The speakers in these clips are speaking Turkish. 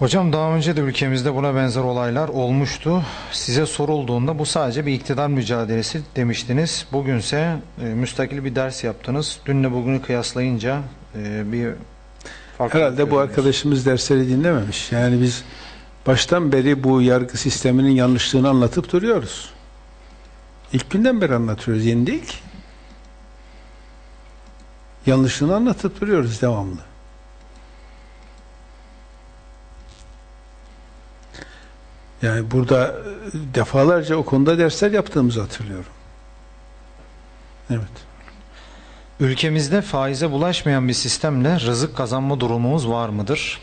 Hocam daha önce de ülkemizde buna benzer olaylar olmuştu. Size sorulduğunda bu sadece bir iktidar mücadelesi demiştiniz. Bugünse e, müstakil bir ders yaptınız. Dünle bugünü kıyaslayınca e, bir farklılık Herhalde bu arkadaşımız dersleri dinlememiş. Yani biz baştan beri bu yargı sisteminin yanlışlığını anlatıp duruyoruz. İlk günden beri anlatıyoruz. Yeni değil ki. Yanlışlığını anlatıp duruyoruz devamlı. Yani burada e, defalarca o konuda dersler yaptığımızı hatırlıyorum. Evet. Ülkemizde faize bulaşmayan bir sistemle rızık kazanma durumumuz var mıdır?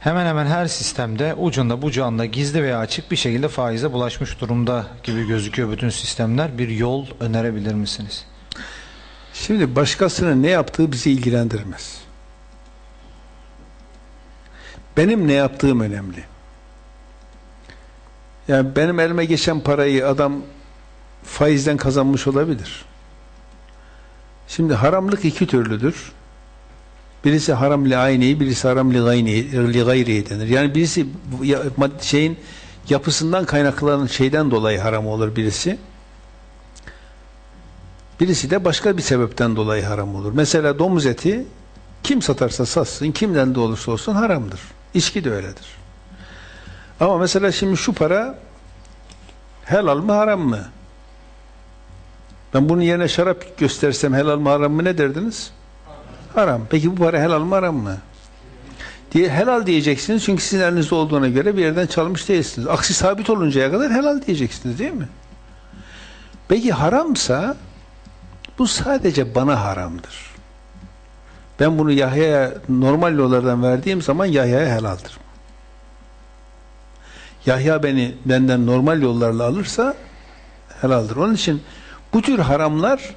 Hemen hemen her sistemde ucunda bucağında gizli veya açık bir şekilde faize bulaşmış durumda gibi gözüküyor bütün sistemler. Bir yol önerebilir misiniz? Şimdi başkasının ne yaptığı bizi ilgilendirmez. Benim ne yaptığım önemli. Yani benim elime geçen parayı adam faizden kazanmış olabilir. Şimdi haramlık iki türlüdür. Birisi haram li ayni, birisi haram li gayni, li gayri denir. Yani birisi şeyin yapısından kaynaklanan şeyden dolayı haram olur birisi. Birisi de başka bir sebepten dolayı haram olur. Mesela domuz eti kim satarsa satsın, kimden de olursa olsun haramdır. İçki de öyledir. Ama mesela şimdi şu para helal mı haram mı? Ben bunun yerine şarap göstersem helal mı haram mı ne derdiniz? Haram. Peki bu para helal mı haram mı? Diye helal diyeceksiniz çünkü sizin elinizde olduğuna göre bir yerden çalmış değilsiniz. Aksi sabit oluncaya kadar helal diyeceksiniz değil mi? Peki haramsa bu sadece bana haramdır. Ben bunu Yahya'ya normal yollardan verdiğim zaman Yahya'ya helaldir. Yahya beni benden normal yollarla alırsa helaldir. Onun için bu tür haramlar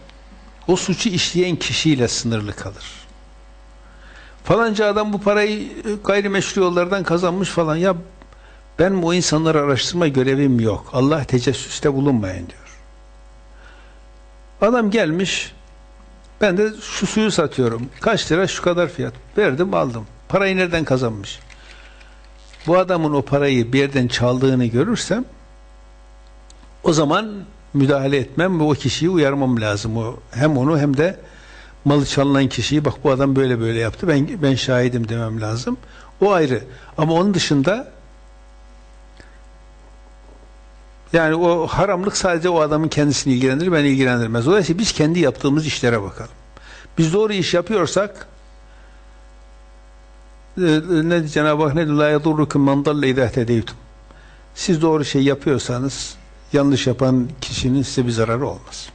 o suçu işleyen kişiyle sınırlı kalır. Falanca adam bu parayı e, gayrimeşru yollardan kazanmış falan. Ya ben o insanları araştırma görevim yok. Allah tecessüste bulunmayın diyor. Adam gelmiş ben de şu suyu satıyorum. Kaç lira şu kadar fiyat. Verdim aldım. Parayı nereden kazanmış? Bu adamın o parayı bir yerden çaldığını görürsem o zaman müdahale etmem ve o kişiyi uyarmam lazım. O, hem onu hem de malı çalınan kişiyi bak bu adam böyle böyle yaptı. Ben ben şahidim demem lazım. O ayrı. Ama onun dışında yani o haramlık sadece o adamın kendisini ilgilendirir, beni ilgilendirmez. Dolayısıyla biz kendi yaptığımız işlere bakalım. Biz doğru iş yapıyorsak ne Cenab-ı Hak ne? La yadurrukum men dalle izâ ihtedeytum. Siz doğru şey yapıyorsanız yanlış yapan kişinin size bir zararı olmaz.